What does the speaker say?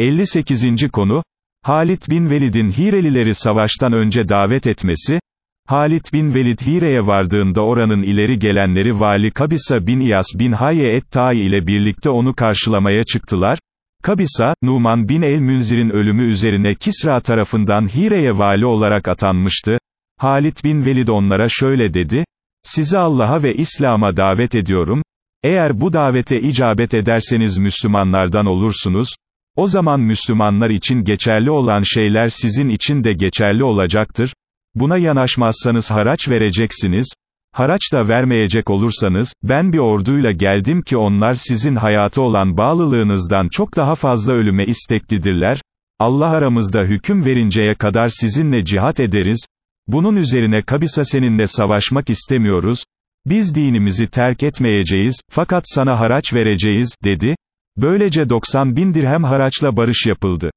58. konu, Halit bin Velid'in Hirelileri savaştan önce davet etmesi, Halit bin Velid Hire'ye vardığında oranın ileri gelenleri vali Kabisa bin İyas bin Haye et-Tai ile birlikte onu karşılamaya çıktılar, Kabisa, Numan bin el-Münzir'in ölümü üzerine Kisra tarafından Hire'ye vali olarak atanmıştı, Halit bin Velid onlara şöyle dedi, sizi Allah'a ve İslam'a davet ediyorum, eğer bu davete icabet ederseniz Müslümanlardan olursunuz, o zaman Müslümanlar için geçerli olan şeyler sizin için de geçerli olacaktır, buna yanaşmazsanız haraç vereceksiniz, haraç da vermeyecek olursanız, ben bir orduyla geldim ki onlar sizin hayatı olan bağlılığınızdan çok daha fazla ölüme isteklidirler, Allah aramızda hüküm verinceye kadar sizinle cihat ederiz, bunun üzerine Kabisa seninle savaşmak istemiyoruz, biz dinimizi terk etmeyeceğiz, fakat sana haraç vereceğiz, dedi, böylece 90 bin dirhem haraçla barış yapıldı.